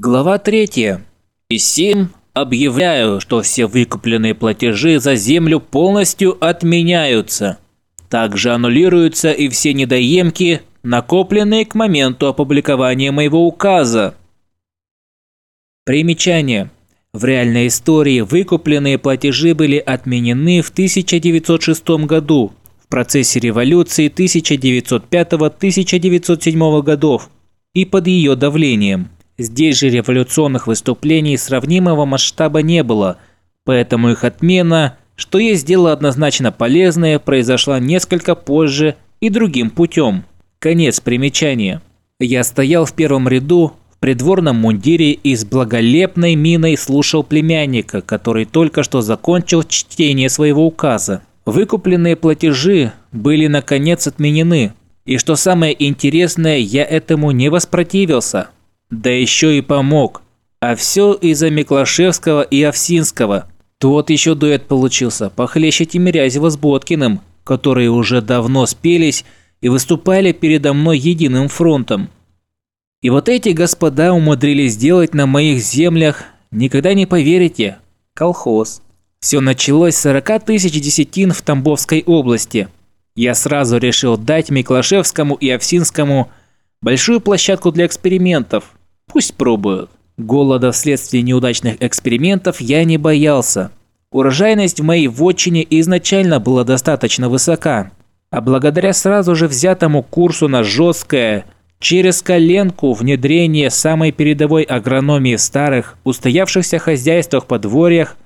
Глава 3. И сим объявляю, что все выкупленные платежи за землю полностью отменяются. Также аннулируются и все недоемки, накопленные к моменту опубликования моего указа. Примечание. В реальной истории выкупленные платежи были отменены в 1906 году в процессе революции 1905-1907 годов и под ее давлением. Здесь же революционных выступлений сравнимого масштаба не было, поэтому их отмена, что есть дело однозначно полезное, произошла несколько позже и другим путем. Конец примечания. Я стоял в первом ряду, в придворном мундире и с благолепной миной слушал племянника, который только что закончил чтение своего указа. Выкупленные платежи были наконец отменены, и что самое интересное, я этому не воспротивился – да еще и помог. А все из-за Миклашевского и Овсинского. Тот еще дуэт получился, похлеще Тимирязева с Боткиным, которые уже давно спелись и выступали передо мной единым фронтом. И вот эти господа умудрились сделать на моих землях, никогда не поверите, колхоз. Все началось с 40 тысяч десятин в Тамбовской области. Я сразу решил дать Миклашевскому и Овсинскому большую площадку для экспериментов – Пусть пробуют. Голода вследствие неудачных экспериментов я не боялся. Урожайность в моей вотчине изначально была достаточно высока, а благодаря сразу же взятому курсу на жесткое, через коленку внедрение самой передовой агрономии в старых, устоявшихся хозяйствах-подворьях,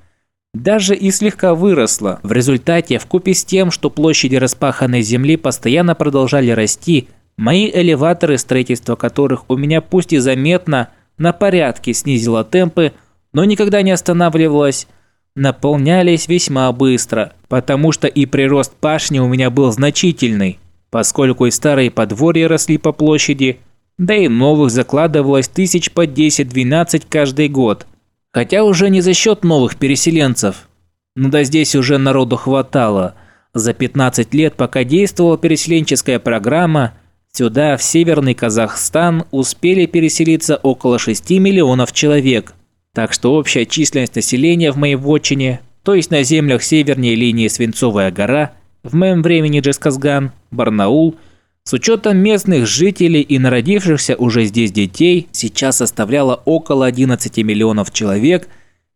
даже и слегка выросла. В результате, вкупе с тем, что площади распаханной земли постоянно продолжали расти, Мои элеваторы, строительство которых у меня пусть и заметно на порядке снизило темпы, но никогда не останавливалось, наполнялись весьма быстро, потому что и прирост пашни у меня был значительный, поскольку и старые подворья росли по площади, да и новых закладывалось тысяч по 10-12 каждый год. Хотя уже не за счет новых переселенцев. Ну да здесь уже народу хватало. За 15 лет, пока действовала переселенческая программа – Сюда, в северный Казахстан, успели переселиться около 6 миллионов человек. Так что общая численность населения в моей вотчине, то есть на землях севернее линии Свинцовая гора, в моем времени Джесказган, Барнаул, с учетом местных жителей и народившихся уже здесь детей, сейчас составляла около 11 миллионов человек,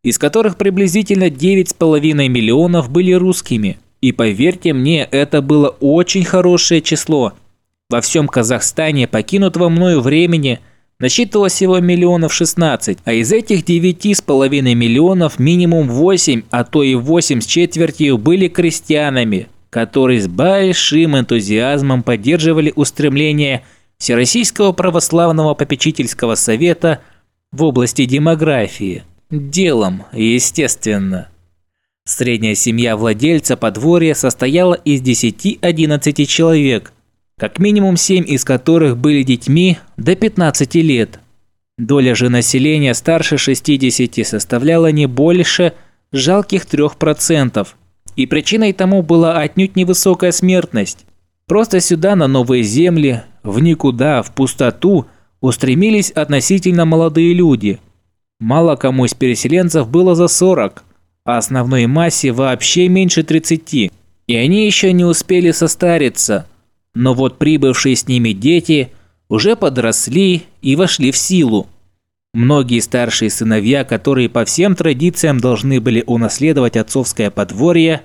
из которых приблизительно 9,5 миллионов были русскими. И поверьте мне, это было очень хорошее число – во всем Казахстане покинутого мною времени насчитывалось всего миллионов 16, а из этих 9,5 миллионов минимум 8, а то и 8 с четвертью были крестьянами, которые с большим энтузиазмом поддерживали устремления Всероссийского православного попечительского совета в области демографии. Делом, естественно. Средняя семья владельца подворья состояла из 10-11 человек, как минимум 7 из которых были детьми до 15 лет. Доля же населения старше 60 составляла не больше жалких 3%, и причиной тому была отнюдь невысокая смертность. Просто сюда, на новые земли, в никуда, в пустоту, устремились относительно молодые люди. Мало кому из переселенцев было за 40, а основной массе вообще меньше 30. И они еще не успели состариться – но вот прибывшие с ними дети уже подросли и вошли в силу. Многие старшие сыновья, которые по всем традициям должны были унаследовать отцовское подворье,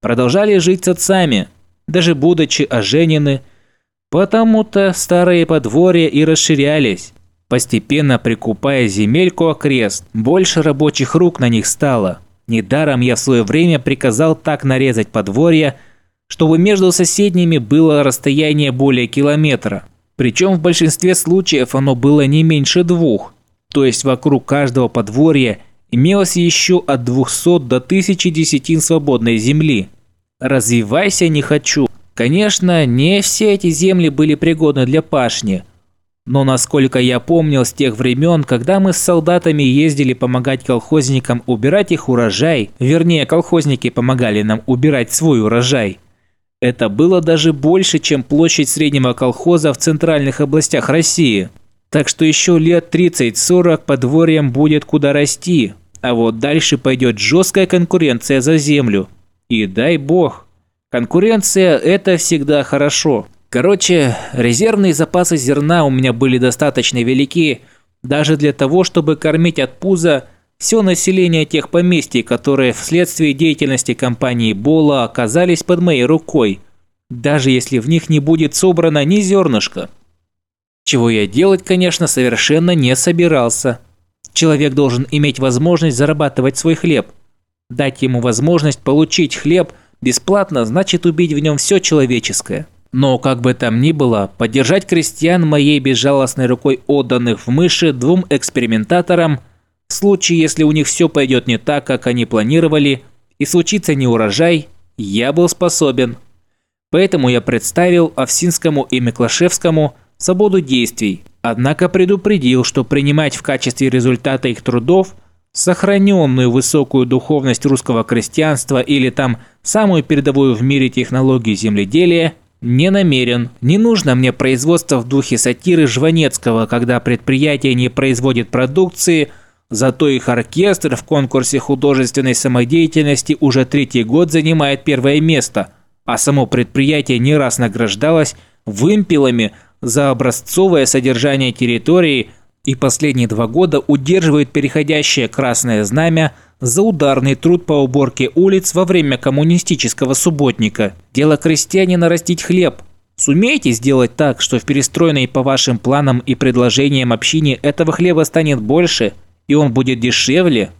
продолжали жить с отцами, даже будучи оженены, потому-то старые подворья и расширялись, постепенно прикупая земельку окрест, больше рабочих рук на них стало. Недаром я в свое время приказал так нарезать подворья, чтобы между соседними было расстояние более километра. Причем в большинстве случаев оно было не меньше двух, то есть вокруг каждого подворья имелось еще от 200 до 1000 десятин свободной земли. Развивайся не хочу. Конечно, не все эти земли были пригодны для пашни, но насколько я помнил с тех времен, когда мы с солдатами ездили помогать колхозникам убирать их урожай, вернее колхозники помогали нам убирать свой урожай, это было даже больше, чем площадь среднего колхоза в центральных областях России. Так что еще лет 30-40 подворьям будет куда расти, а вот дальше пойдет жесткая конкуренция за землю. И дай бог. Конкуренция – это всегда хорошо. Короче, резервные запасы зерна у меня были достаточно велики, даже для того, чтобы кормить от пуза все население тех поместий, которые вследствие деятельности компании Бола оказались под моей рукой, даже если в них не будет собрано ни зернышка. Чего я делать, конечно, совершенно не собирался. Человек должен иметь возможность зарабатывать свой хлеб. Дать ему возможность получить хлеб – Бесплатно значит убить в нем все человеческое. Но, как бы там ни было, поддержать крестьян моей безжалостной рукой отданных в мыши двум экспериментаторам, в случае, если у них все пойдет не так, как они планировали, и случится неурожай, я был способен. Поэтому я представил Овсинскому и Миклашевскому свободу действий, однако предупредил, что принимать в качестве результата их трудов сохраненную высокую духовность русского крестьянства или там самую передовую в мире технологию земледелия, не намерен. Не нужно мне производство в духе сатиры Жванецкого, когда предприятие не производит продукции, зато их оркестр в конкурсе художественной самодеятельности уже третий год занимает первое место, а само предприятие не раз награждалось вымпелами за образцовое содержание территории – и последние два года удерживает переходящее красное знамя за ударный труд по уборке улиц во время коммунистического субботника. Дело крестьянина растить хлеб. Сумеете сделать так, что в перестроенной по вашим планам и предложениям общине этого хлеба станет больше, и он будет дешевле?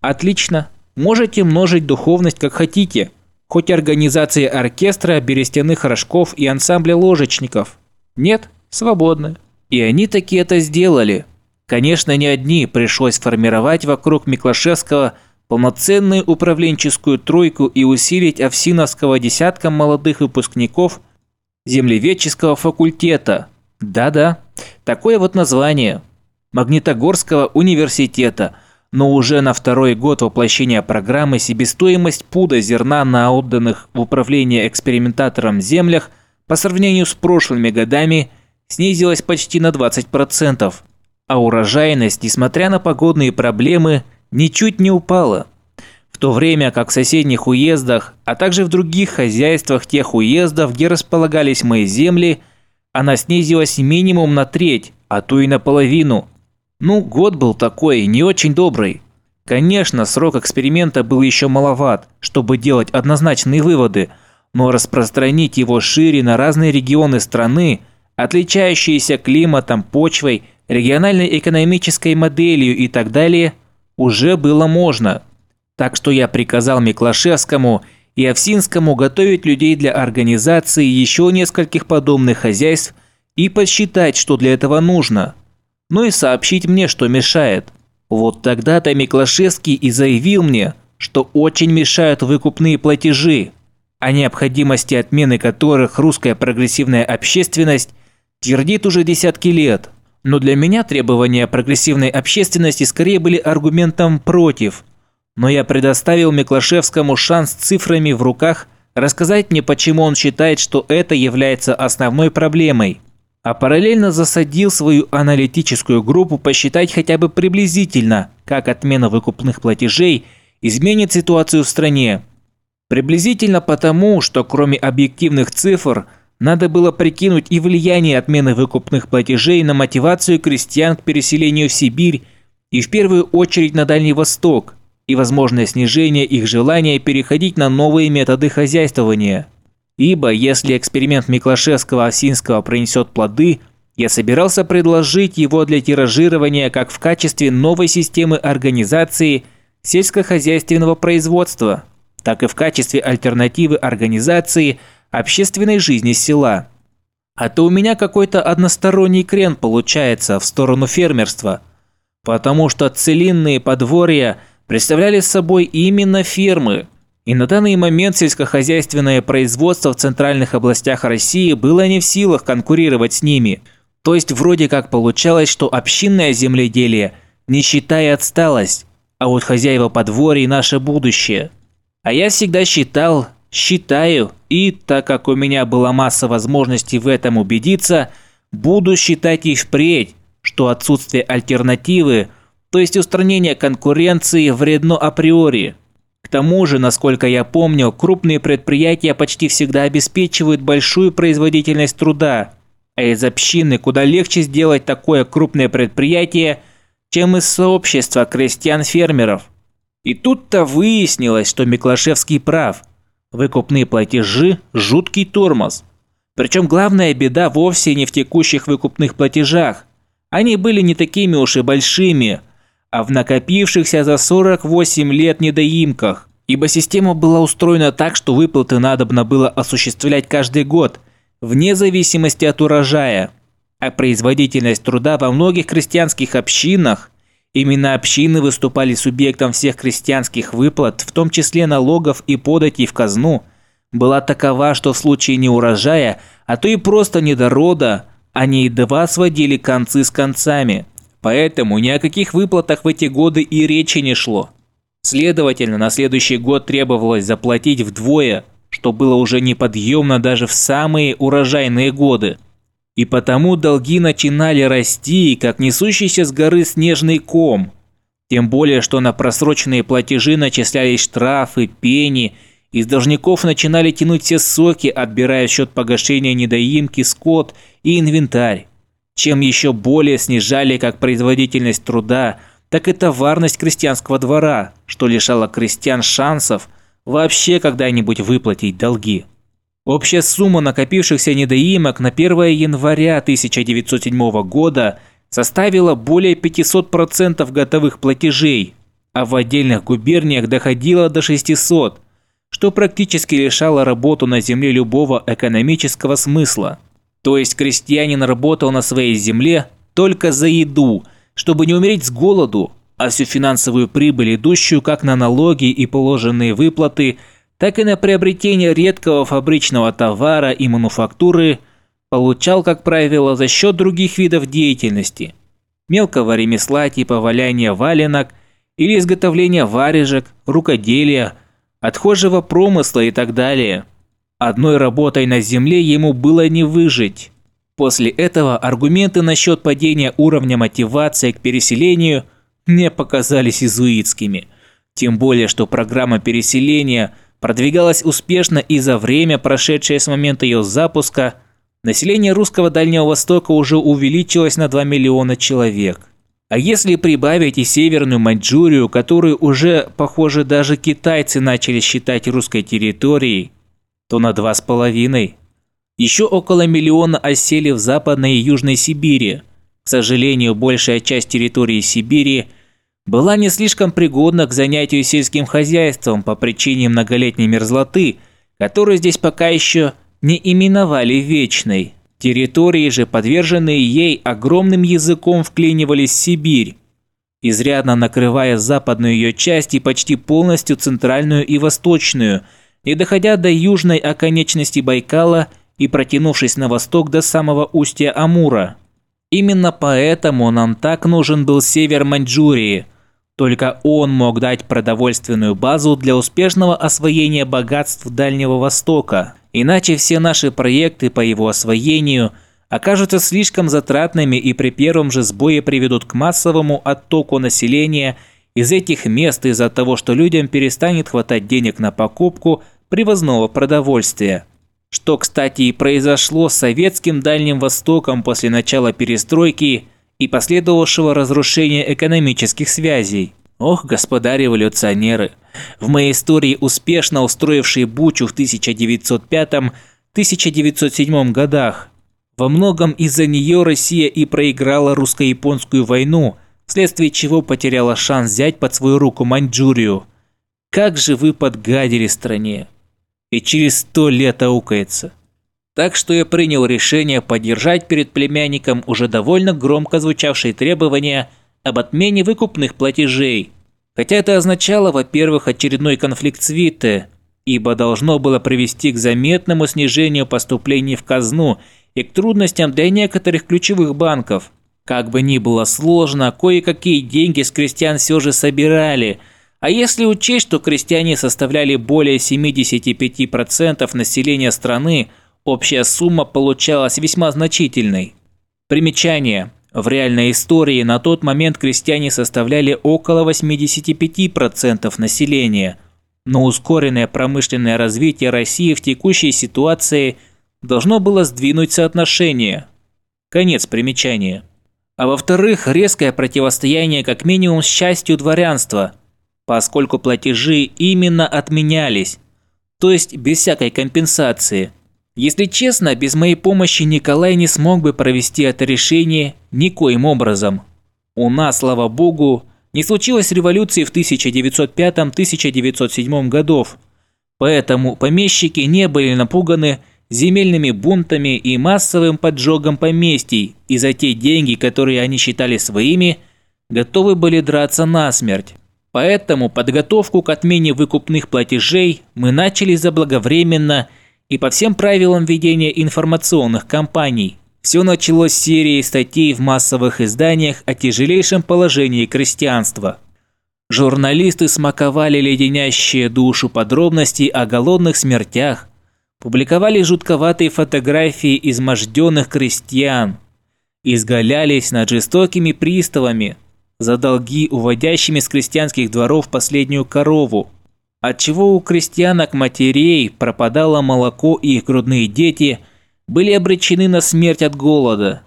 Отлично. Можете множить духовность как хотите. Хоть организации оркестра, берестяных рожков и ансамбля ложечников. Нет? Свободны. И они таки это сделали. Конечно, не одни, пришлось формировать вокруг Миклашевского полноценную управленческую тройку и усилить Овсиновского десятком молодых выпускников землеведческого факультета. Да-да, такое вот название. Магнитогорского университета. Но уже на второй год воплощения программы себестоимость пуда зерна на отданных в управление экспериментаторам землях по сравнению с прошлыми годами – снизилась почти на 20%, а урожайность, несмотря на погодные проблемы, ничуть не упала. В то время как в соседних уездах, а также в других хозяйствах тех уездов, где располагались мои земли, она снизилась минимум на треть, а то и наполовину. Ну, год был такой, не очень добрый. Конечно, срок эксперимента был еще маловат, чтобы делать однозначные выводы, но распространить его шире на разные регионы страны – отличающиеся климатом, почвой, региональной экономической моделью и так далее, уже было можно. Так что я приказал Миклашевскому и Овсинскому готовить людей для организации еще нескольких подобных хозяйств и посчитать, что для этого нужно. Ну и сообщить мне, что мешает. Вот тогда-то Миклашевский и заявил мне, что очень мешают выкупные платежи, о необходимости отмены которых русская прогрессивная общественность твердит уже десятки лет. Но для меня требования прогрессивной общественности скорее были аргументом против. Но я предоставил Миклашевскому шанс цифрами в руках рассказать мне, почему он считает, что это является основной проблемой. А параллельно засадил свою аналитическую группу посчитать хотя бы приблизительно, как отмена выкупных платежей изменит ситуацию в стране. Приблизительно потому, что кроме объективных цифр – надо было прикинуть и влияние отмены выкупных платежей на мотивацию крестьян к переселению в Сибирь и в первую очередь на Дальний Восток и возможное снижение их желания переходить на новые методы хозяйствования. Ибо если эксперимент Миклашевского-Осинского принесет плоды, я собирался предложить его для тиражирования как в качестве новой системы организации сельскохозяйственного производства, так и в качестве альтернативы организации – общественной жизни села. А то у меня какой-то односторонний крен получается в сторону фермерства, потому что целинные подворья представляли собой именно фермы. И на данный момент сельскохозяйственное производство в центральных областях России было не в силах конкурировать с ними. То есть вроде как получалось, что общинное земледелие не считая отсталость, а вот хозяева подворий – наше будущее. А я всегда считал, Считаю, и так как у меня была масса возможностей в этом убедиться, буду считать и впредь, что отсутствие альтернативы, то есть устранение конкуренции, вредно априори. К тому же, насколько я помню, крупные предприятия почти всегда обеспечивают большую производительность труда, а из общины куда легче сделать такое крупное предприятие, чем из сообщества крестьян-фермеров. И тут-то выяснилось, что Миклашевский прав. Выкупные платежи – жуткий тормоз. Причем главная беда вовсе не в текущих выкупных платежах. Они были не такими уж и большими, а в накопившихся за 48 лет недоимках. Ибо система была устроена так, что выплаты надобно было осуществлять каждый год, вне зависимости от урожая. А производительность труда во многих крестьянских общинах Именно общины выступали субъектом всех крестьянских выплат, в том числе налогов и податей в казну, была такова, что в случае неурожая, а то и просто недорода, они едва сводили концы с концами. Поэтому ни о каких выплатах в эти годы и речи не шло. Следовательно, на следующий год требовалось заплатить вдвое, что было уже неподъемно даже в самые урожайные годы. И потому долги начинали расти, как несущийся с горы снежный ком. Тем более, что на просроченные платежи начислялись штрафы, пени, из должников начинали тянуть все соки, отбирая в счет погашения недоимки, скот и инвентарь. Чем еще более снижали как производительность труда, так и товарность крестьянского двора, что лишало крестьян шансов вообще когда-нибудь выплатить долги. Общая сумма накопившихся недоимок на 1 января 1907 года составила более 500% готовых платежей, а в отдельных губерниях доходила до 600, что практически лишало работу на земле любого экономического смысла. То есть крестьянин работал на своей земле только за еду, чтобы не умереть с голоду, а всю финансовую прибыль, идущую как на налоги и положенные выплаты – так и на приобретение редкого фабричного товара и мануфактуры получал, как правило, за счет других видов деятельности – мелкого ремесла типа валяния валенок или изготовления варежек, рукоделия, отхожего промысла и так далее. Одной работой на земле ему было не выжить. После этого аргументы насчет падения уровня мотивации к переселению не показались изуитскими. Тем более, что программа переселения – продвигалась успешно и за время, прошедшее с момента ее запуска, население русского Дальнего Востока уже увеличилось на 2 миллиона человек. А если прибавить и Северную Маньчжурию, которую уже, похоже, даже китайцы начали считать русской территорией, то на два с половиной. Еще около миллиона осели в Западной и Южной Сибири. К сожалению, большая часть территории Сибири – была не слишком пригодна к занятию сельским хозяйством по причине многолетней мерзлоты, которую здесь пока еще не именовали вечной. Территории же, подверженные ей огромным языком, вклинивались в Сибирь, изрядно накрывая западную ее часть и почти полностью центральную и восточную, не доходя до южной оконечности Байкала и протянувшись на восток до самого устья Амура. Именно поэтому нам так нужен был север Маньчжурии, только он мог дать продовольственную базу для успешного освоения богатств Дальнего Востока. Иначе все наши проекты по его освоению окажутся слишком затратными и при первом же сбое приведут к массовому оттоку населения из этих мест из-за того, что людям перестанет хватать денег на покупку привозного продовольствия. Что, кстати, и произошло с советским Дальним Востоком после начала перестройки – и последовавшего разрушения экономических связей. Ох, господа революционеры, в моей истории успешно устроившие Бучу в 1905-1907 годах. Во многом из-за нее Россия и проиграла русско-японскую войну, вследствие чего потеряла шанс взять под свою руку Маньчжурию. Как же вы подгадили стране. И через сто лет аукается. Так что я принял решение поддержать перед племянником уже довольно громко звучавшие требования об отмене выкупных платежей. Хотя это означало, во-первых, очередной конфликт с Витте, ибо должно было привести к заметному снижению поступлений в казну и к трудностям для некоторых ключевых банков. Как бы ни было сложно, кое-какие деньги с крестьян все же собирали – а если учесть, что крестьяне составляли более 75% населения страны, Общая сумма получалась весьма значительной. Примечание. В реальной истории на тот момент крестьяне составляли около 85% населения, но ускоренное промышленное развитие России в текущей ситуации должно было сдвинуть соотношение. Конец примечания. А во-вторых, резкое противостояние как минимум с частью дворянства, поскольку платежи именно отменялись, то есть без всякой компенсации – если честно, без моей помощи Николай не смог бы провести это решение никоим образом. У нас, слава богу, не случилось революции в 1905-1907 годов, поэтому помещики не были напуганы земельными бунтами и массовым поджогом поместий, и за те деньги, которые они считали своими, готовы были драться насмерть. Поэтому подготовку к отмене выкупных платежей мы начали заблаговременно – и по всем правилам ведения информационных кампаний. Все началось с серии статей в массовых изданиях о тяжелейшем положении крестьянства. Журналисты смаковали леденящие душу подробности о голодных смертях, публиковали жутковатые фотографии изможденных крестьян, изгалялись над жестокими приставами за долги, уводящими с крестьянских дворов последнюю корову, отчего у крестьянок матерей пропадало молоко и их грудные дети были обречены на смерть от голода.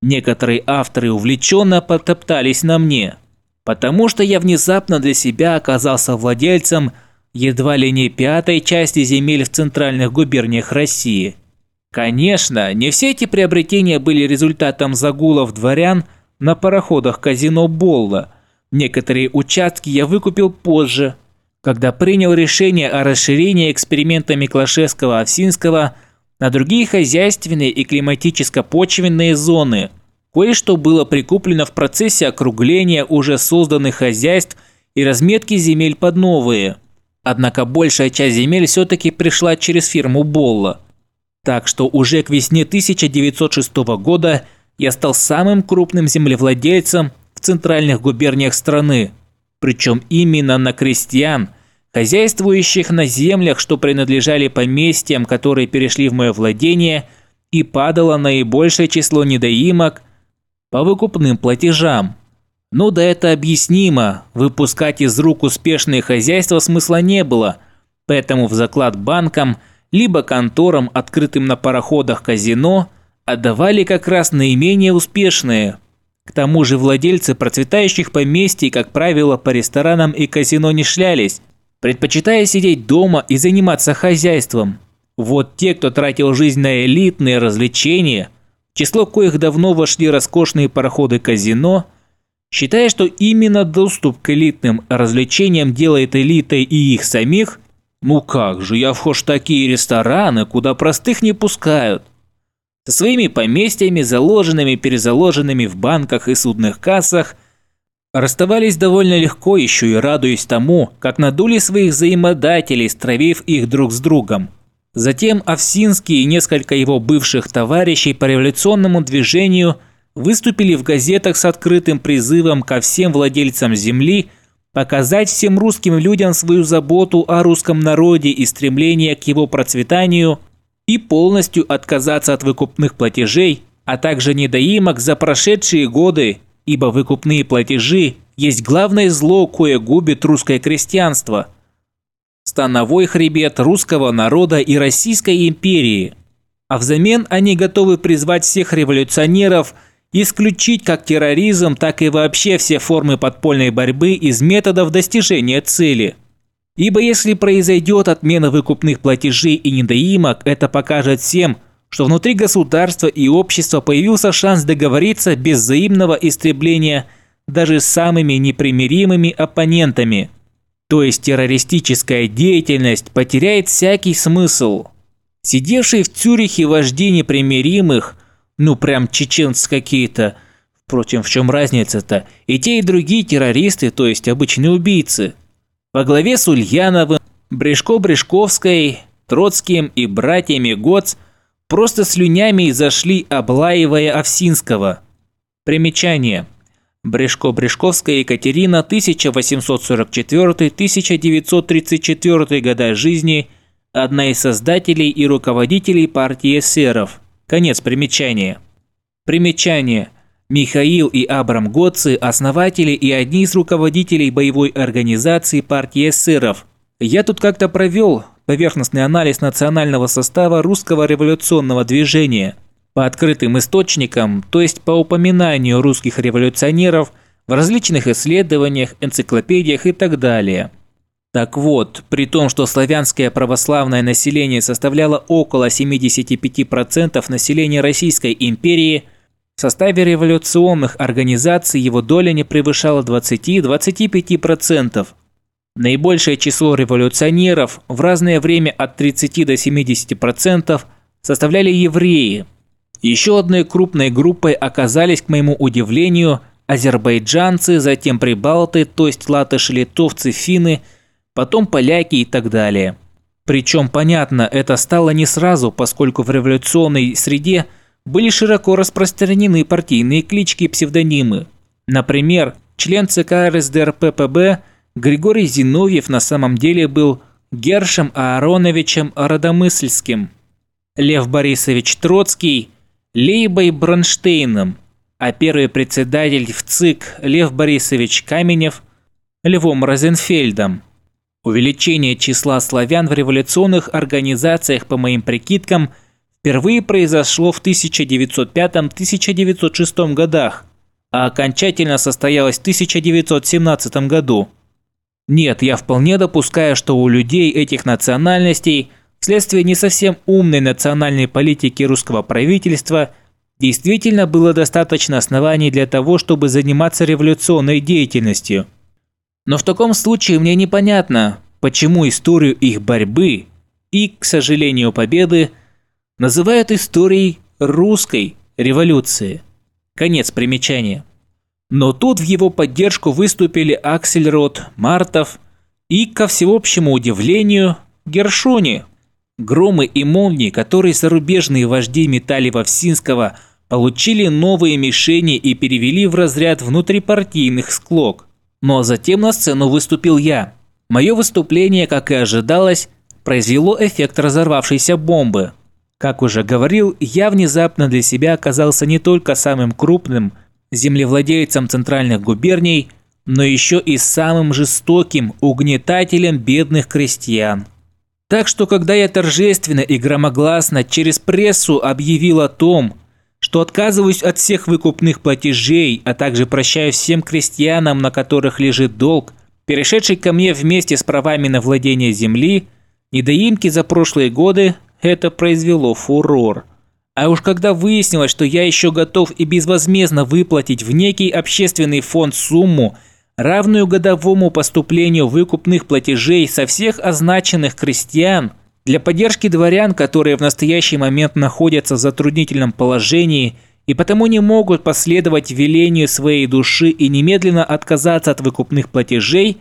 Некоторые авторы увлеченно потоптались на мне, потому что я внезапно для себя оказался владельцем едва ли не пятой части земель в центральных губерниях России. Конечно, не все эти приобретения были результатом загулов дворян на пароходах казино Болла. Некоторые участки я выкупил позже – когда принял решение о расширении эксперимента Миклашевского-Овсинского на другие хозяйственные и климатическо-почвенные зоны. Кое-что было прикуплено в процессе округления уже созданных хозяйств и разметки земель под новые. Однако большая часть земель все-таки пришла через фирму Болла. Так что уже к весне 1906 года я стал самым крупным землевладельцем в центральных губерниях страны причем именно на крестьян, хозяйствующих на землях, что принадлежали поместьям, которые перешли в мое владение, и падало наибольшее число недоимок по выкупным платежам. Ну да это объяснимо, выпускать из рук успешные хозяйства смысла не было, поэтому в заклад банкам либо конторам, открытым на пароходах казино, отдавали как раз наименее успешные, к тому же владельцы процветающих поместий, как правило, по ресторанам и казино не шлялись, предпочитая сидеть дома и заниматься хозяйством. Вот те, кто тратил жизнь на элитные развлечения, в число коих давно вошли роскошные пароходы казино, считая, что именно доступ к элитным развлечениям делает элитой и их самих, ну как же, я вхож в такие рестораны, куда простых не пускают со своими поместьями, заложенными, перезаложенными в банках и судных кассах, расставались довольно легко, еще и радуясь тому, как надули своих взаимодателей, стравив их друг с другом. Затем Овсинский и несколько его бывших товарищей по революционному движению выступили в газетах с открытым призывом ко всем владельцам земли показать всем русским людям свою заботу о русском народе и стремление к его процветанию – и полностью отказаться от выкупных платежей, а также недоимок за прошедшие годы, ибо выкупные платежи есть главное зло, кое губит русское крестьянство. Становой хребет русского народа и Российской империи. А взамен они готовы призвать всех революционеров исключить как терроризм, так и вообще все формы подпольной борьбы из методов достижения цели – Ибо если произойдет отмена выкупных платежей и недоимок, это покажет всем, что внутри государства и общества появился шанс договориться без взаимного истребления даже с самыми непримиримыми оппонентами. То есть террористическая деятельность потеряет всякий смысл. Сидевшие в Цюрихе вожди непримиримых, ну прям чеченцы какие-то, впрочем, в чем разница-то, и те и другие террористы, то есть обычные убийцы – во главе с Ульяновым, Брешко-Брешковской, Троцким и братьями Гоц просто слюнями зашли, облаивая Овсинского. Примечание. Брешко-Брешковская Екатерина, 1844-1934 года жизни, одна из создателей и руководителей партии эсеров. Конец примечания. Примечание. Михаил и Абрам Гоци – основатели и одни из руководителей боевой организации партии эсеров. Я тут как-то провел поверхностный анализ национального состава русского революционного движения. По открытым источникам, то есть по упоминанию русских революционеров в различных исследованиях, энциклопедиях и так далее. Так вот, при том, что славянское православное население составляло около 75% населения Российской империи – в составе революционных организаций его доля не превышала 20-25%. Наибольшее число революционеров в разное время от 30 до 70% составляли евреи. Еще одной крупной группой оказались, к моему удивлению, азербайджанцы, затем прибалты, то есть латыши, литовцы, финны, потом поляки и так далее. Причем, понятно, это стало не сразу, поскольку в революционной среде – были широко распространены партийные клички и псевдонимы. Например, член ЦК РСДРППБ Григорий Зиновьев на самом деле был Гершем Аароновичем Родомысльским, Лев Борисович Троцкий – Лейбой Бронштейном, а первый председатель в ЦИК Лев Борисович Каменев – Львом Розенфельдом. Увеличение числа славян в революционных организациях, по моим прикидкам – впервые произошло в 1905-1906 годах, а окончательно состоялось в 1917 году. Нет, я вполне допускаю, что у людей этих национальностей вследствие не совсем умной национальной политики русского правительства действительно было достаточно оснований для того, чтобы заниматься революционной деятельностью. Но в таком случае мне непонятно, почему историю их борьбы и, к сожалению, победы – называют историей русской революции. Конец примечания. Но тут в его поддержку выступили Аксельрод, Мартов и, ко всеобщему удивлению, Гершони. Громы и молнии, которые зарубежные вожди метали Вовсинского, получили новые мишени и перевели в разряд внутрипартийных склок. Но затем на сцену выступил я. Мое выступление, как и ожидалось, произвело эффект разорвавшейся бомбы – как уже говорил, я внезапно для себя оказался не только самым крупным землевладельцем центральных губерний, но еще и самым жестоким угнетателем бедных крестьян. Так что когда я торжественно и громогласно через прессу объявил о том, что отказываюсь от всех выкупных платежей, а также прощаю всем крестьянам, на которых лежит долг, перешедший ко мне вместе с правами на владение земли, недоимки за прошлые годы это произвело фурор. А уж когда выяснилось, что я еще готов и безвозмездно выплатить в некий общественный фонд сумму, равную годовому поступлению выкупных платежей со всех означенных крестьян, для поддержки дворян, которые в настоящий момент находятся в затруднительном положении и потому не могут последовать велению своей души и немедленно отказаться от выкупных платежей,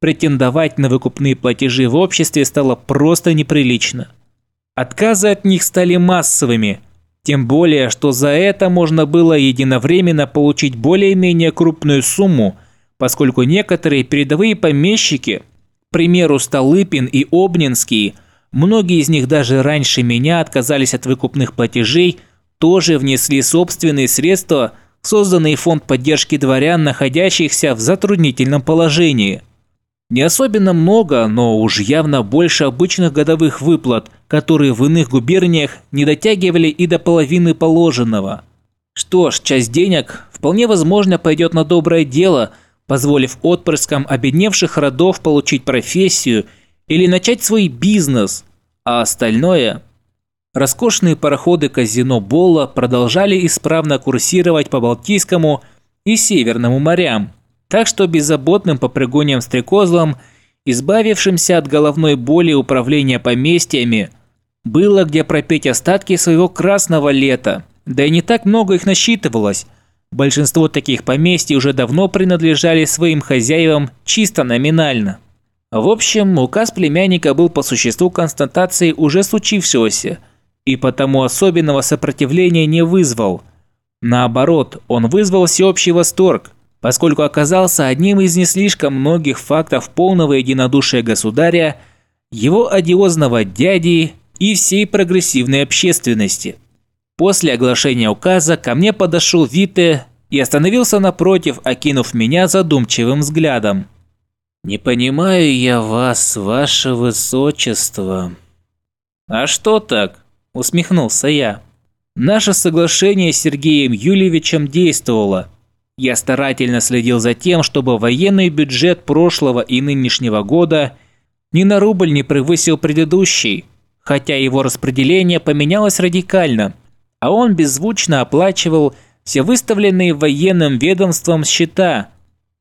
претендовать на выкупные платежи в обществе стало просто неприлично. Отказы от них стали массовыми, тем более, что за это можно было единовременно получить более-менее крупную сумму, поскольку некоторые передовые помещики, к примеру Столыпин и Обнинский, многие из них даже раньше меня отказались от выкупных платежей, тоже внесли собственные средства в созданный фонд поддержки дворян, находящихся в затруднительном положении – не особенно много, но уж явно больше обычных годовых выплат, которые в иных губерниях не дотягивали и до половины положенного. Что ж, часть денег вполне возможно пойдет на доброе дело, позволив отпрыскам обедневших родов получить профессию или начать свой бизнес, а остальное... Роскошные пароходы казино Болла продолжали исправно курсировать по Балтийскому и Северному морям – так что беззаботным попрыгунием стрекозлом, избавившимся от головной боли управления поместьями, было где пропеть остатки своего красного лета. Да и не так много их насчитывалось. Большинство таких поместий уже давно принадлежали своим хозяевам чисто номинально. В общем, указ племянника был по существу констатацией уже случившегося, и потому особенного сопротивления не вызвал. Наоборот, он вызвал всеобщий восторг – поскольку оказался одним из не слишком многих фактов полного единодушия государя, его одиозного дяди и всей прогрессивной общественности. После оглашения указа ко мне подошел Вите и остановился напротив, окинув меня задумчивым взглядом. «Не понимаю я вас, ваше высочество». «А что так?» – усмехнулся я. Наше соглашение с Сергеем Юльевичем действовало. Я старательно следил за тем, чтобы военный бюджет прошлого и нынешнего года ни на рубль не превысил предыдущий, хотя его распределение поменялось радикально, а он беззвучно оплачивал все выставленные военным ведомством счета,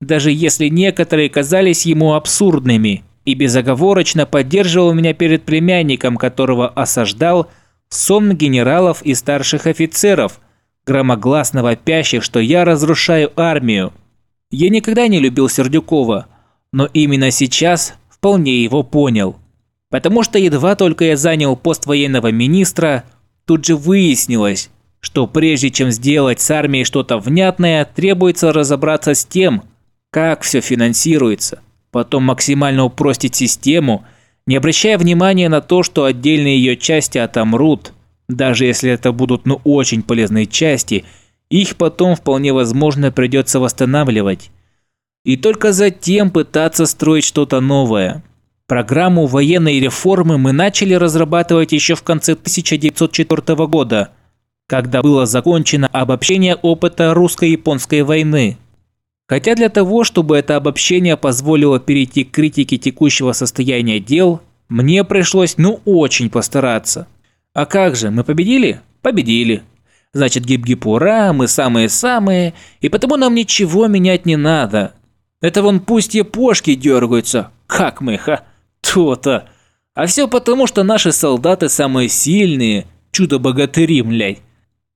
даже если некоторые казались ему абсурдными, и безоговорочно поддерживал меня перед племянником, которого осаждал сон генералов и старших офицеров, громогласно вопящих, что я разрушаю армию. Я никогда не любил Сердюкова, но именно сейчас вполне его понял. Потому что едва только я занял пост военного министра, тут же выяснилось, что прежде чем сделать с армией что-то внятное, требуется разобраться с тем, как все финансируется, потом максимально упростить систему – не обращая внимания на то, что отдельные ее части отомрут, даже если это будут ну очень полезные части, их потом вполне возможно придется восстанавливать. И только затем пытаться строить что-то новое. Программу военной реформы мы начали разрабатывать еще в конце 1904 года, когда было закончено обобщение опыта русско-японской войны. Хотя для того, чтобы это обобщение позволило перейти к критике текущего состояния дел, мне пришлось ну очень постараться. А как же, мы победили? Победили. Значит, гип-гип ура, мы самые-самые, и потому нам ничего менять не надо. Это вон пусть япошки дергаются. Как мы, ха? То-то. А все потому, что наши солдаты самые сильные, чудо-богатыри, млядь.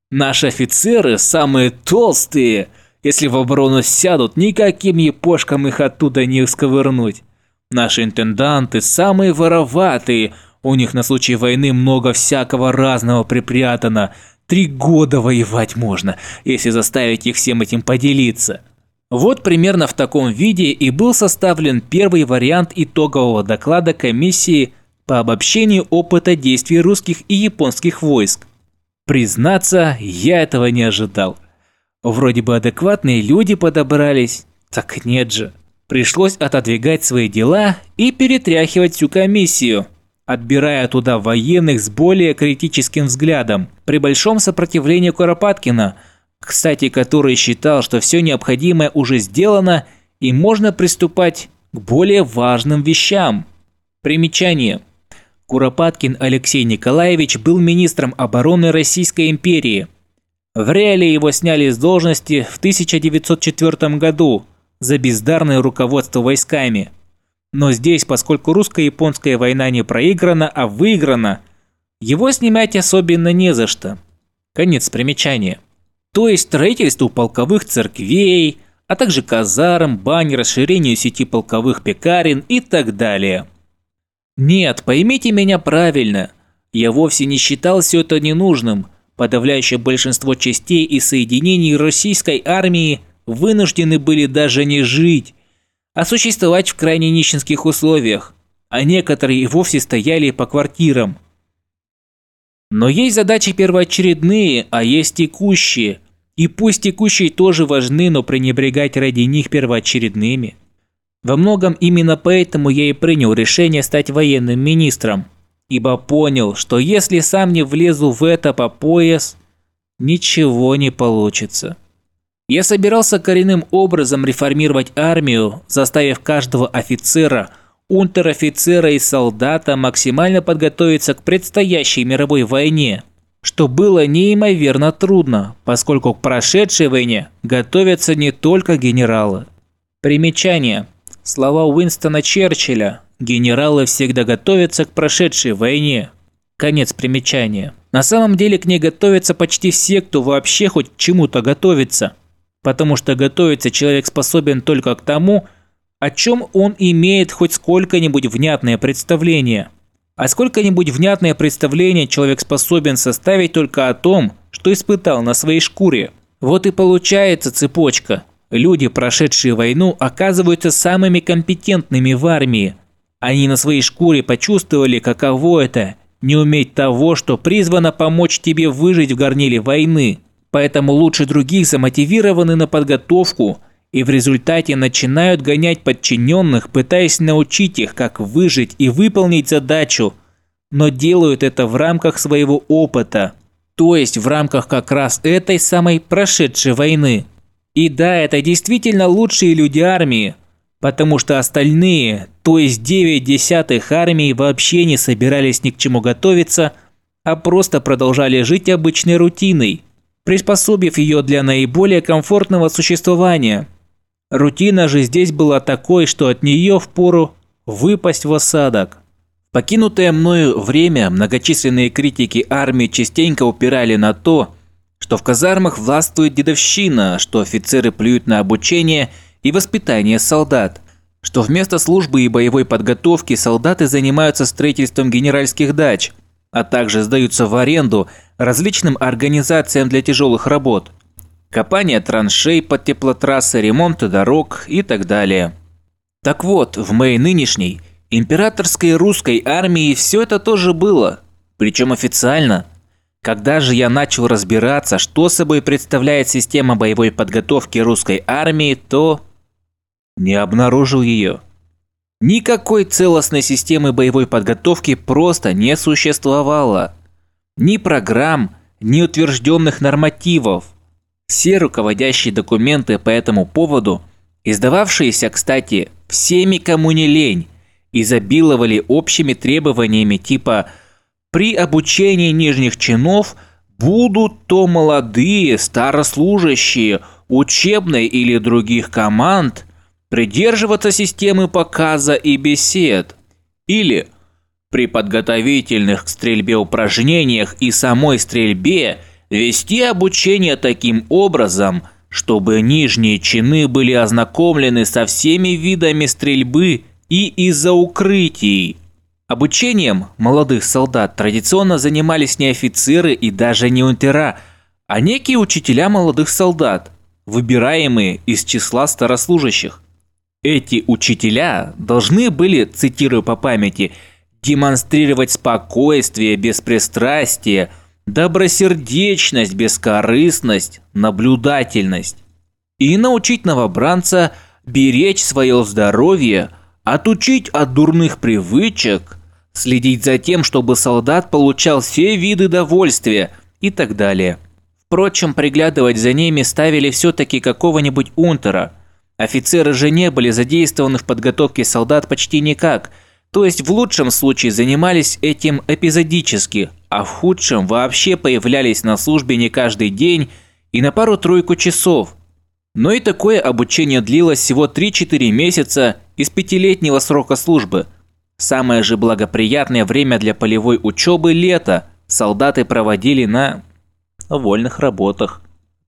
Наши офицеры самые толстые – если в оборону сядут, никаким епошкам их оттуда не сковырнуть. Наши интенданты самые вороватые, у них на случай войны много всякого разного припрятано. Три года воевать можно, если заставить их всем этим поделиться. Вот примерно в таком виде и был составлен первый вариант итогового доклада комиссии по обобщению опыта действий русских и японских войск. Признаться, я этого не ожидал. Вроде бы адекватные люди подобрались, так нет же. Пришлось отодвигать свои дела и перетряхивать всю комиссию, отбирая туда военных с более критическим взглядом, при большом сопротивлении Куропаткина, кстати, который считал, что все необходимое уже сделано и можно приступать к более важным вещам. Примечание. Куропаткин Алексей Николаевич был министром обороны Российской империи – в реале его сняли с должности в 1904 году за бездарное руководство войсками. Но здесь, поскольку русско-японская война не проиграна, а выиграна, его снимать особенно не за что. Конец примечания. То есть строительству полковых церквей, а также казарм, бань, расширению сети полковых пекарен и так далее. Нет, поймите меня правильно, я вовсе не считал все это ненужным – Подавляющее большинство частей и соединений российской армии вынуждены были даже не жить, а существовать в крайне нищенских условиях, а некоторые и вовсе стояли по квартирам. Но есть задачи первоочередные, а есть текущие. И пусть текущие тоже важны, но пренебрегать ради них первоочередными. Во многом именно поэтому я и принял решение стать военным министром ибо понял, что если сам не влезу в это по пояс, ничего не получится. Я собирался коренным образом реформировать армию, заставив каждого офицера, унтер-офицера и солдата максимально подготовиться к предстоящей мировой войне, что было неимоверно трудно, поскольку к прошедшей войне готовятся не только генералы. Примечание. Слова Уинстона Черчилля, Генералы всегда готовятся к прошедшей войне. Конец примечания. На самом деле к ней готовятся почти все, кто вообще хоть к чему-то готовится. Потому что готовиться человек способен только к тому, о чем он имеет хоть сколько-нибудь внятное представление. А сколько-нибудь внятное представление человек способен составить только о том, что испытал на своей шкуре. Вот и получается цепочка. Люди, прошедшие войну, оказываются самыми компетентными в армии – они на своей шкуре почувствовали, каково это – не уметь того, что призвано помочь тебе выжить в горниле войны. поэтому лучше других замотивированы на подготовку и в результате начинают гонять подчиненных, пытаясь научить их, как выжить и выполнить задачу, но делают это в рамках своего опыта, то есть в рамках как раз этой самой прошедшей войны. И да, это действительно лучшие люди армии, потому что остальные, то есть 9 десятых армий вообще не собирались ни к чему готовиться, а просто продолжали жить обычной рутиной, приспособив ее для наиболее комфортного существования. Рутина же здесь была такой, что от нее впору выпасть в осадок. Покинутое мною время многочисленные критики армии частенько упирали на то, что в казармах властвует дедовщина, что офицеры плюют на обучение – и воспитание солдат, что вместо службы и боевой подготовки солдаты занимаются строительством генеральских дач, а также сдаются в аренду различным организациям для тяжелых работ, копание траншей под теплотрассы, ремонт дорог и так далее. Так вот, в моей нынешней императорской русской армии все это тоже было, причем официально. Когда же я начал разбираться, что собой представляет система боевой подготовки русской армии, то не обнаружил ее. Никакой целостной системы боевой подготовки просто не существовало. Ни программ, ни утвержденных нормативов. Все руководящие документы по этому поводу, издававшиеся, кстати, всеми кому не лень, изобиловали общими требованиями типа «при обучении нижних чинов будут то молодые, старослужащие, учебной или других команд – придерживаться системы показа и бесед, или при подготовительных к стрельбе упражнениях и самой стрельбе вести обучение таким образом, чтобы нижние чины были ознакомлены со всеми видами стрельбы и из-за укрытий. Обучением молодых солдат традиционно занимались не офицеры и даже не унтера, а некие учителя молодых солдат, выбираемые из числа старослужащих. Эти учителя должны были, цитирую по памяти, демонстрировать спокойствие, беспристрастие, добросердечность, бескорыстность, наблюдательность. И научить новобранца беречь свое здоровье, отучить от дурных привычек, следить за тем, чтобы солдат получал все виды довольствия и так далее. Впрочем, приглядывать за ними ставили все-таки какого-нибудь унтера – Офицеры же не были задействованы в подготовке солдат почти никак, то есть в лучшем случае занимались этим эпизодически, а в худшем вообще появлялись на службе не каждый день и на пару-тройку часов. Но и такое обучение длилось всего 3-4 месяца из пятилетнего срока службы. Самое же благоприятное время для полевой учебы – лето. Солдаты проводили на вольных работах.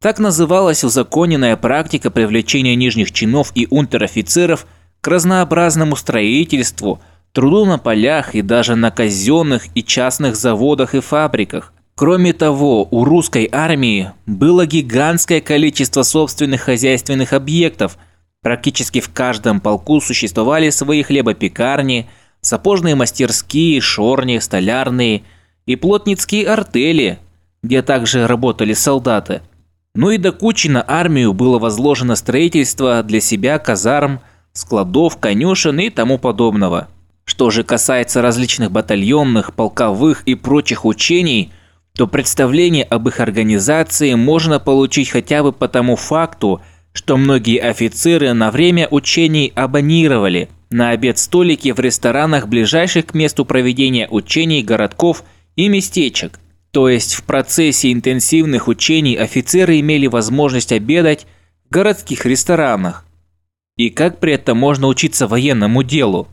Так называлась узаконенная практика привлечения нижних чинов и унтер-офицеров к разнообразному строительству, труду на полях и даже на казенных и частных заводах и фабриках. Кроме того, у русской армии было гигантское количество собственных хозяйственных объектов. Практически в каждом полку существовали свои хлебопекарни, сапожные мастерские, шорни, столярные и плотницкие артели, где также работали солдаты – ну и до кучи на армию было возложено строительство для себя казарм, складов, конюшен и тому подобного. Что же касается различных батальонных, полковых и прочих учений, то представление об их организации можно получить хотя бы по тому факту, что многие офицеры на время учений абонировали на обед столики в ресторанах ближайших к месту проведения учений городков и местечек. То есть в процессе интенсивных учений офицеры имели возможность обедать в городских ресторанах. И как при этом можно учиться военному делу?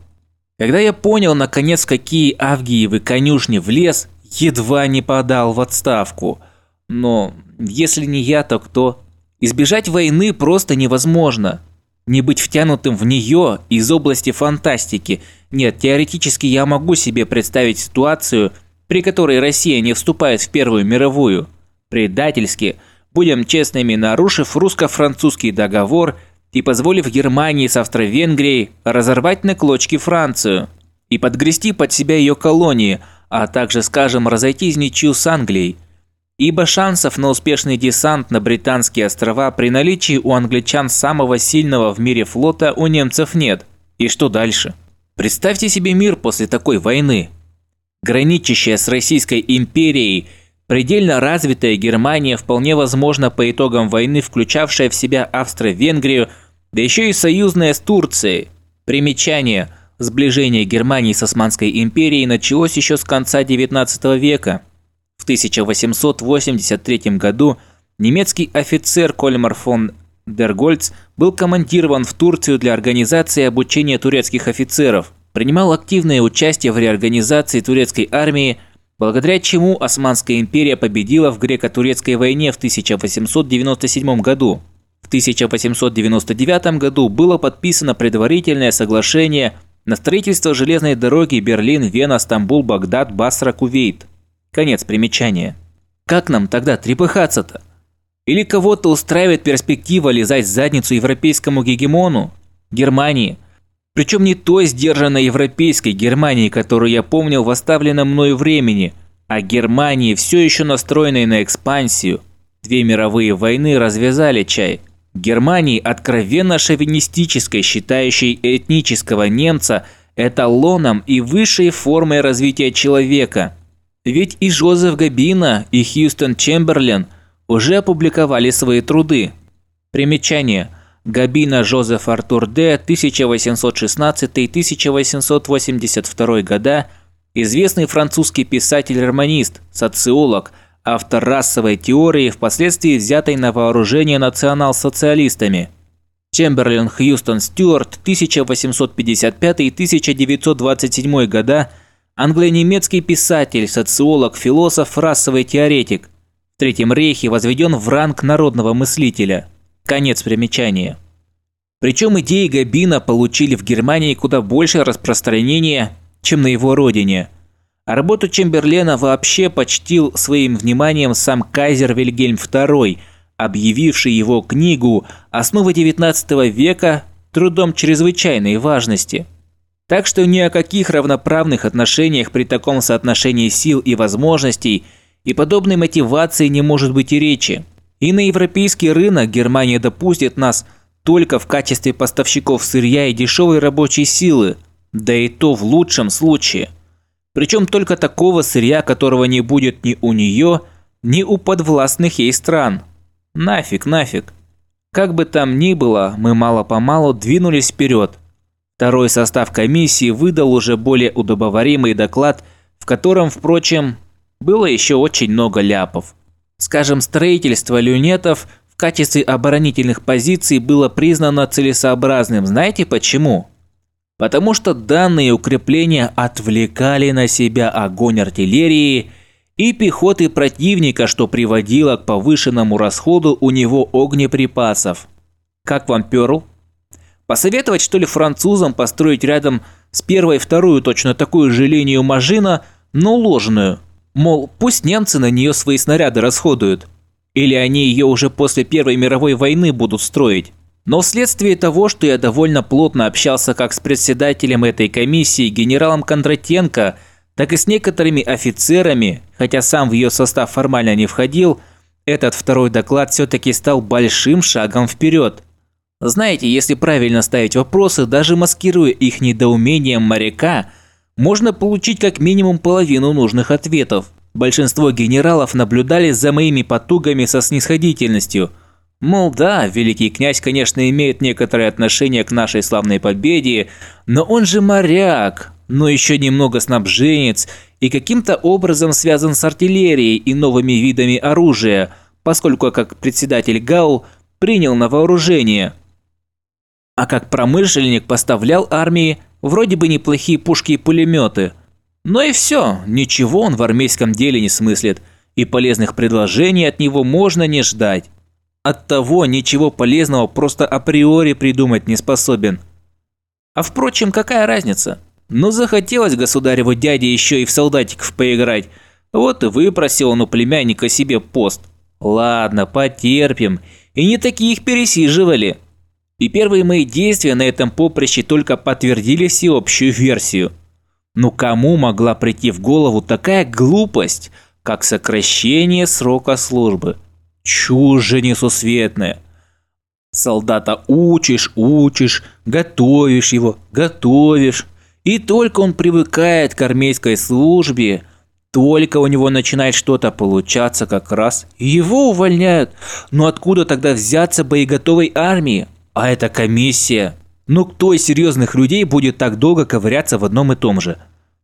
Когда я понял, наконец, какие Авгиевы конюшни в лес, едва не подал в отставку. Но если не я, то кто? Избежать войны просто невозможно. Не быть втянутым в нее из области фантастики. Нет, теоретически я могу себе представить ситуацию, при которой Россия не вступает в Первую мировую, предательски, будем честными, нарушив русско-французский договор и позволив Германии с Австро-Венгрией разорвать на клочки Францию и подгрести под себя ее колонии, а также, скажем, разойтись ничью с Англией. Ибо шансов на успешный десант на британские острова при наличии у англичан самого сильного в мире флота у немцев нет. И что дальше? Представьте себе мир после такой войны. Граничащая с Российской империей, предельно развитая Германия вполне возможно по итогам войны, включавшая в себя Австро-Венгрию, да еще и союзная с Турцией. Примечание. Сближение Германии с Османской империей началось еще с конца XIX века. В 1883 году немецкий офицер Кольмар фон Дергольц был командирован в Турцию для организации обучения турецких офицеров, принимал активное участие в реорганизации турецкой армии, благодаря чему Османская империя победила в греко-турецкой войне в 1897 году. В 1899 году было подписано предварительное соглашение на строительство железной дороги Берлин-Вена-Стамбул-Багдад-Басра-Кувейт. Конец примечания. Как нам тогда трепыхаться-то? Или кого-то устраивает перспектива лизать задницу европейскому гегемону? Германии. Причем не той сдержанной европейской Германии, которую я помнил в оставленном мною времени, а Германии, все еще настроенной на экспансию. Две мировые войны развязали чай. Германии, откровенно шовинистической, считающей этнического немца эталоном и высшей формой развития человека. Ведь и Жозеф Габина, и Хьюстон Чемберлен – уже опубликовали свои труды. Примечание. Габина Жозеф Артур Д. 1816-1882 года, известный французский писатель-романист, социолог, автор расовой теории, впоследствии взятой на вооружение национал-социалистами. Чемберлен Хьюстон Стюарт, 1855-1927 года, англо-немецкий писатель, социолог, философ, расовый теоретик, в Третьем рейхе возведен в ранг народного мыслителя. Конец примечания. Причем идеи Габина получили в Германии куда больше распространения, чем на его родине. А работу Чемберлена вообще почтил своим вниманием сам кайзер Вильгельм II, объявивший его книгу «Основы XIX века» трудом чрезвычайной важности. Так что ни о каких равноправных отношениях при таком соотношении сил и возможностей – и подобной мотивации не может быть и речи. И на европейский рынок Германия допустит нас только в качестве поставщиков сырья и дешевой рабочей силы, да и то в лучшем случае. Причем только такого сырья, которого не будет ни у нее, ни у подвластных ей стран. Нафиг, нафиг. Как бы там ни было, мы мало-помалу двинулись вперед. Второй состав комиссии выдал уже более удобоваримый доклад, в котором, впрочем, было еще очень много ляпов. Скажем, строительство люнетов в качестве оборонительных позиций было признано целесообразным. Знаете почему? Потому что данные укрепления отвлекали на себя огонь артиллерии и пехоты противника, что приводило к повышенному расходу у него огнеприпасов. Как вам Пёрл? Посоветовать что ли французам построить рядом с первой и вторую точно такую же линию Мажина, но ложную – Мол, пусть немцы на нее свои снаряды расходуют. Или они ее уже после Первой мировой войны будут строить. Но вследствие того, что я довольно плотно общался как с председателем этой комиссии генералом Кондратенко, так и с некоторыми офицерами, хотя сам в ее состав формально не входил, этот второй доклад все-таки стал большим шагом вперед. Знаете, если правильно ставить вопросы, даже маскируя их недоумением моряка – можно получить как минимум половину нужных ответов. Большинство генералов наблюдали за моими потугами со снисходительностью. Мол, да, великий князь, конечно, имеет некоторое отношение к нашей славной победе, но он же моряк, но еще немного снабженец и каким-то образом связан с артиллерией и новыми видами оружия, поскольку как председатель ГАУ принял на вооружение. А как промышленник поставлял армии Вроде бы неплохие пушки и пулеметы. Но и все, ничего он в армейском деле не смыслит, и полезных предложений от него можно не ждать. От того ничего полезного просто априори придумать не способен. А впрочем, какая разница? Ну захотелось государеву дяде еще и в солдатиков поиграть, вот и выпросил он у племянника себе пост. Ладно, потерпим, и не таких пересиживали. И первые мои действия на этом поприще только подтвердили всеобщую версию. Ну кому могла прийти в голову такая глупость как сокращение срока службы. Чушь же несусветная. Солдата учишь, учишь, готовишь его, готовишь. И только он привыкает к армейской службе, только у него начинает что-то получаться как раз, его увольняют. Но откуда тогда взяться боеготовой армии? А это комиссия. Ну кто из серьезных людей будет так долго ковыряться в одном и том же?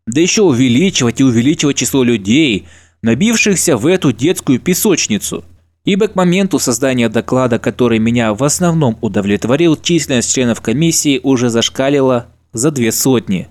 Да еще увеличивать и увеличивать число людей, набившихся в эту детскую песочницу. Ибо к моменту создания доклада, который меня в основном удовлетворил, численность членов комиссии уже зашкалила за две сотни.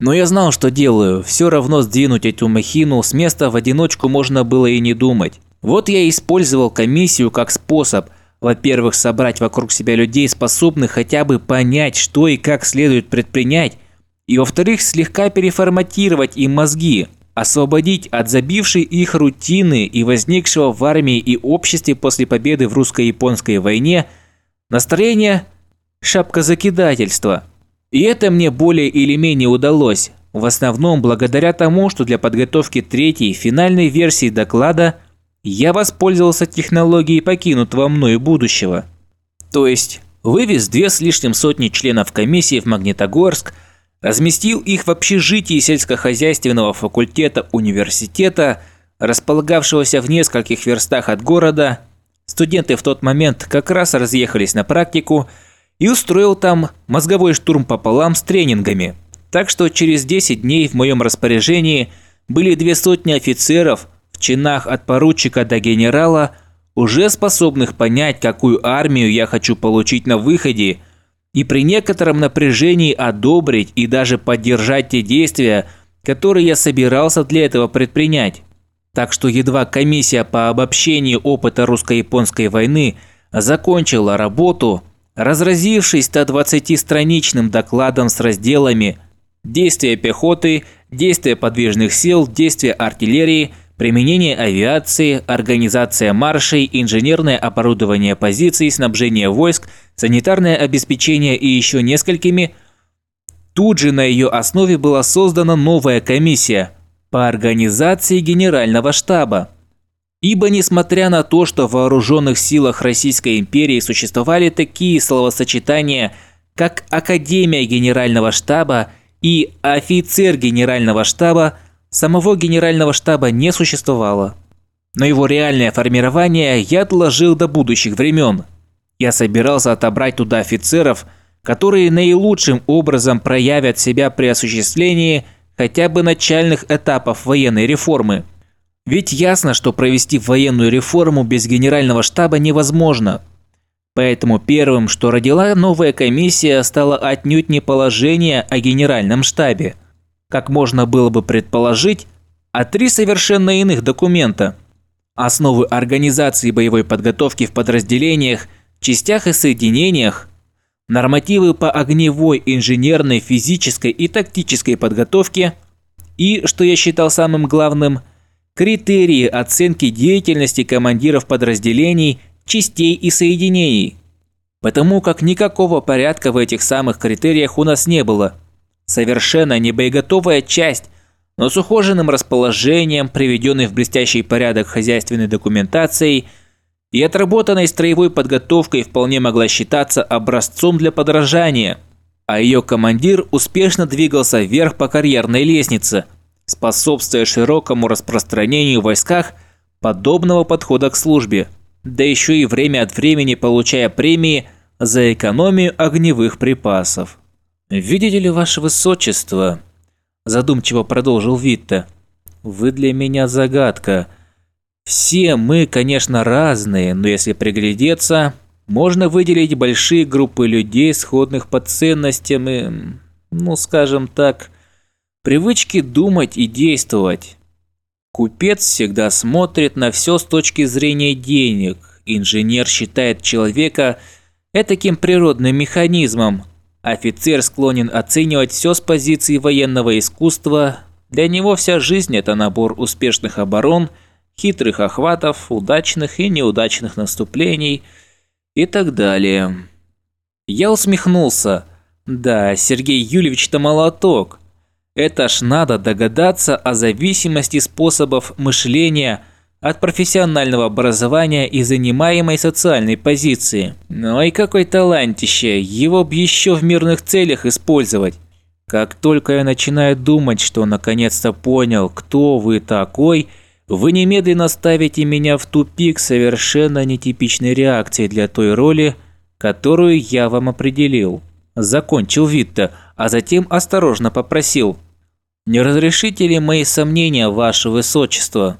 Но я знал, что делаю, все равно сдвинуть эту махину с места в одиночку можно было и не думать. Вот я использовал комиссию как способ, во-первых, собрать вокруг себя людей, способных хотя бы понять, что и как следует предпринять, и во-вторых, слегка переформатировать им мозги, освободить от забившей их рутины и возникшего в армии и обществе после победы в русско-японской войне настроение шапкозакидательства – и это мне более или менее удалось, в основном благодаря тому, что для подготовки третьей, финальной версии доклада я воспользовался технологией покинутого мною будущего. То есть, вывез две с лишним сотни членов комиссии в Магнитогорск, разместил их в общежитии сельскохозяйственного факультета университета, располагавшегося в нескольких верстах от города. Студенты в тот момент как раз разъехались на практику – и устроил там мозговой штурм пополам с тренингами. Так что через 10 дней в моем распоряжении были две сотни офицеров чинах от поручика до генерала, уже способных понять, какую армию я хочу получить на выходе, и при некотором напряжении одобрить и даже поддержать те действия, которые я собирался для этого предпринять. Так что едва комиссия по обобщению опыта русско-японской войны закончила работу – разразившись 120-страничным докладом с разделами «Действия пехоты», «Действия подвижных сил», «Действия артиллерии», «Применение авиации», «Организация маршей», «Инженерное оборудование позиций», «Снабжение войск», «Санитарное обеспечение» и еще несколькими, тут же на ее основе была создана новая комиссия по организации Генерального штаба. Ибо несмотря на то, что в вооруженных силах Российской империи существовали такие словосочетания, как Академия Генерального штаба и Офицер Генерального штаба, самого Генерального штаба не существовало. Но его реальное формирование я отложил до будущих времен. Я собирался отобрать туда офицеров, которые наилучшим образом проявят себя при осуществлении хотя бы начальных этапов военной реформы – ведь ясно, что провести военную реформу без генерального штаба невозможно. Поэтому первым, что родила новая комиссия, стало отнюдь не положение о генеральном штабе, как можно было бы предположить, а три совершенно иных документа. Основы организации боевой подготовки в подразделениях, частях и соединениях, нормативы по огневой, инженерной, физической и тактической подготовке и, что я считал самым главным – критерии оценки деятельности командиров подразделений, частей и соединений. Потому как никакого порядка в этих самых критериях у нас не было. Совершенно не боеготовая часть, но с ухоженным расположением, приведенной в блестящий порядок хозяйственной документацией и отработанной строевой подготовкой вполне могла считаться образцом для подражания, а ее командир успешно двигался вверх по карьерной лестнице – способствуя широкому распространению в войсках подобного подхода к службе, да еще и время от времени получая премии за экономию огневых припасов. «Видите ли, ваше высочество?» – задумчиво продолжил Витта. «Вы для меня загадка. Все мы, конечно, разные, но если приглядеться, можно выделить большие группы людей, сходных по ценностям и, ну, скажем так, привычки думать и действовать. Купец всегда смотрит на все с точки зрения денег. Инженер считает человека этаким природным механизмом. Офицер склонен оценивать все с позиции военного искусства. Для него вся жизнь – это набор успешных оборон, хитрых охватов, удачных и неудачных наступлений и так далее. Я усмехнулся. Да, Сергей Юльевич-то молоток – Это ж надо догадаться о зависимости способов мышления от профессионального образования и занимаемой социальной позиции. Ну и какой талантище, его б еще в мирных целях использовать. Как только я начинаю думать, что наконец-то понял, кто вы такой, вы немедленно ставите меня в тупик совершенно нетипичной реакции для той роли, которую я вам определил. Закончил Витта, а затем осторожно попросил. «Не разрешите ли мои сомнения, ваше высочество?»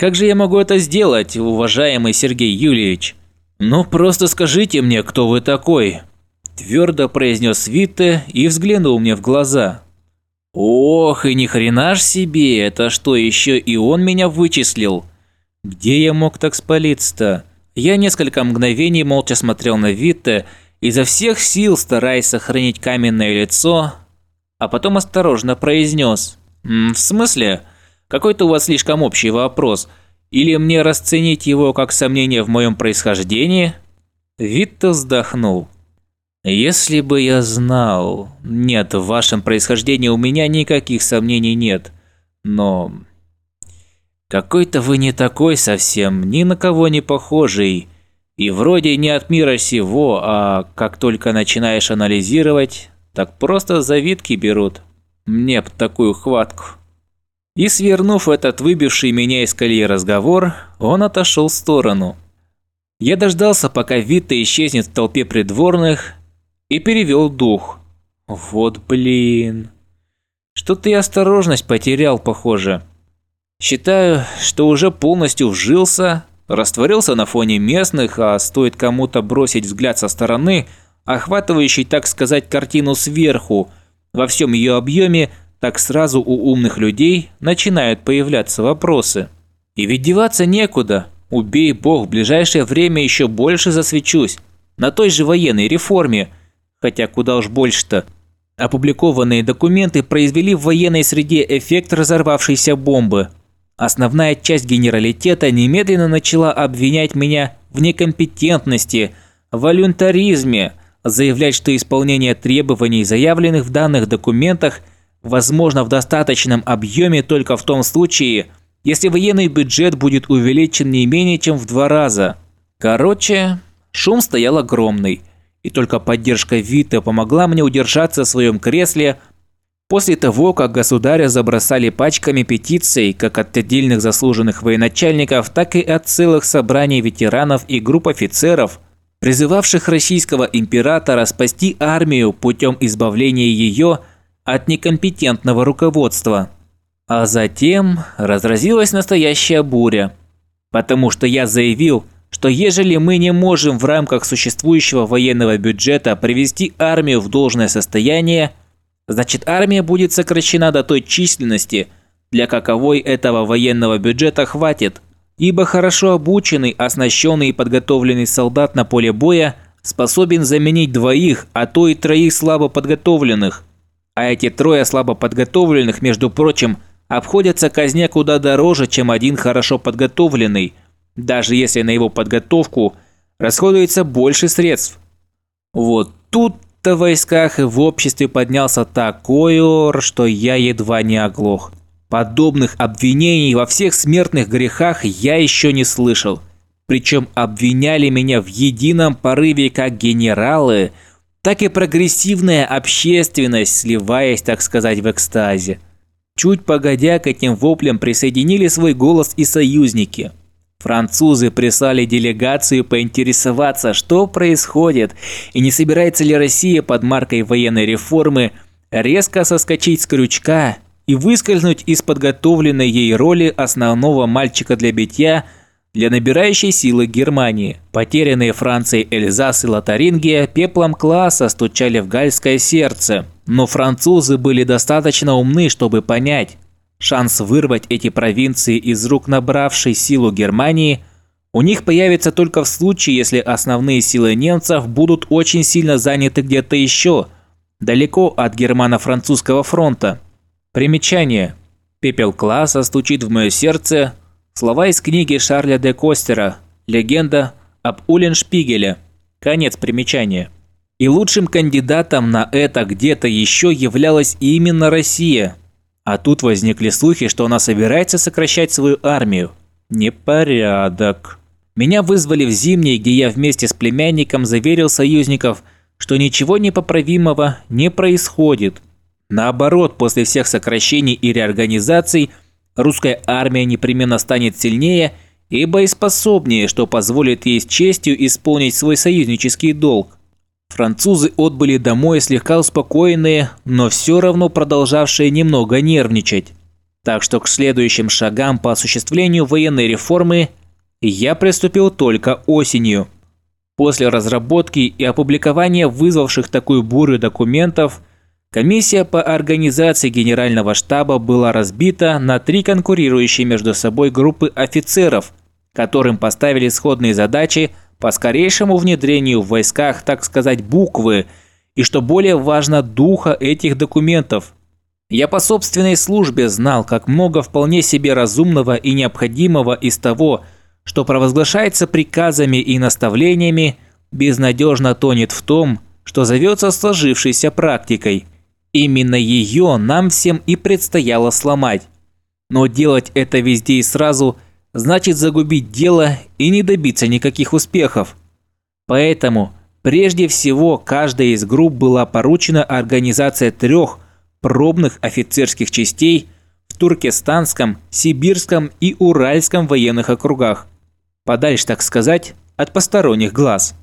«Как же я могу это сделать, уважаемый Сергей Юльевич?» «Ну, просто скажите мне, кто вы такой», – твердо произнес Витте и взглянул мне в глаза. «Ох, и ни хрена ж себе, это что, еще и он меня вычислил?» «Где я мог так спалиться-то?» Я несколько мгновений молча смотрел на Витте, изо всех сил стараясь сохранить каменное лицо, а потом осторожно произнес. «В смысле? Какой-то у вас слишком общий вопрос. Или мне расценить его как сомнение в моем происхождении?» Витте вздохнул. «Если бы я знал... Нет, в вашем происхождении у меня никаких сомнений нет. Но... Какой-то вы не такой совсем, ни на кого не похожий. И вроде не от мира сего, а как только начинаешь анализировать, так просто завидки берут. Мне б такую хватку». И свернув этот выбивший меня из колеи разговор, он отошел в сторону. Я дождался, пока Вита исчезнет в толпе придворных, и перевел дух. Вот блин. Что-то я осторожность потерял, похоже. Считаю, что уже полностью вжился, растворился на фоне местных, а стоит кому-то бросить взгляд со стороны, охватывающий, так сказать, картину сверху, во всем ее объеме, так сразу у умных людей начинают появляться вопросы. И ведь деваться некуда. Убей бог, в ближайшее время еще больше засвечусь. На той же военной реформе – хотя куда уж больше-то. Опубликованные документы произвели в военной среде эффект разорвавшейся бомбы. Основная часть генералитета немедленно начала обвинять меня в некомпетентности, волюнтаризме, заявлять, что исполнение требований, заявленных в данных документах, возможно в достаточном объеме только в том случае, если военный бюджет будет увеличен не менее чем в два раза. Короче, шум стоял огромный – и только поддержка Вита помогла мне удержаться в своем кресле после того, как государя забросали пачками петиций как от отдельных заслуженных военачальников, так и от целых собраний ветеранов и групп офицеров, призывавших российского императора спасти армию путем избавления ее от некомпетентного руководства. А затем разразилась настоящая буря, потому что я заявил – что ежели мы не можем в рамках существующего военного бюджета привести армию в должное состояние, значит армия будет сокращена до той численности, для каковой этого военного бюджета хватит, ибо хорошо обученный, оснащенный и подготовленный солдат на поле боя способен заменить двоих, а то и троих слабо подготовленных. А эти трое слабо подготовленных, между прочим, обходятся казне куда дороже, чем один хорошо подготовленный – даже если на его подготовку расходуется больше средств. Вот тут-то в войсках и в обществе поднялся такой ор, что я едва не оглох. Подобных обвинений во всех смертных грехах я еще не слышал. Причем обвиняли меня в едином порыве как генералы, так и прогрессивная общественность, сливаясь, так сказать, в экстазе. Чуть погодя к этим воплям присоединили свой голос и союзники – Французы прислали делегацию поинтересоваться, что происходит, и не собирается ли Россия под маркой военной реформы резко соскочить с крючка и выскользнуть из подготовленной ей роли основного мальчика для битья для набирающей силы Германии. Потерянные Францией Эльзас и Лотарингия пеплом класса стучали в гальское сердце, но французы были достаточно умны, чтобы понять, Шанс вырвать эти провинции из рук набравшей силу Германии у них появится только в случае, если основные силы немцев будут очень сильно заняты где-то еще, далеко от германо-французского фронта. Примечание. Пепел класса стучит в мое сердце. Слова из книги Шарля де Костера. Легенда об Уленшпигеле. Конец примечания. И лучшим кандидатом на это где-то еще являлась именно Россия. А тут возникли слухи, что она собирается сокращать свою армию. Непорядок. Меня вызвали в зимний, где я вместе с племянником заверил союзников, что ничего непоправимого не происходит. Наоборот, после всех сокращений и реорганизаций русская армия непременно станет сильнее и боеспособнее, что позволит ей с честью исполнить свой союзнический долг. Французы отбыли домой слегка успокоенные, но все равно продолжавшие немного нервничать. Так что к следующим шагам по осуществлению военной реформы я приступил только осенью. После разработки и опубликования вызвавших такую бурю документов, комиссия по организации Генерального штаба была разбита на три конкурирующие между собой группы офицеров, которым поставили сходные задачи – по скорейшему внедрению в войсках, так сказать, буквы, и что более важно, духа этих документов. Я по собственной службе знал, как много вполне себе разумного и необходимого из того, что провозглашается приказами и наставлениями, безнадежно тонет в том, что зовется сложившейся практикой. Именно ее нам всем и предстояло сломать. Но делать это везде и сразу – значит загубить дело и не добиться никаких успехов. Поэтому прежде всего каждой из групп была поручена организация трех пробных офицерских частей в Туркестанском, Сибирском и Уральском военных округах, подальше, так сказать, от посторонних глаз.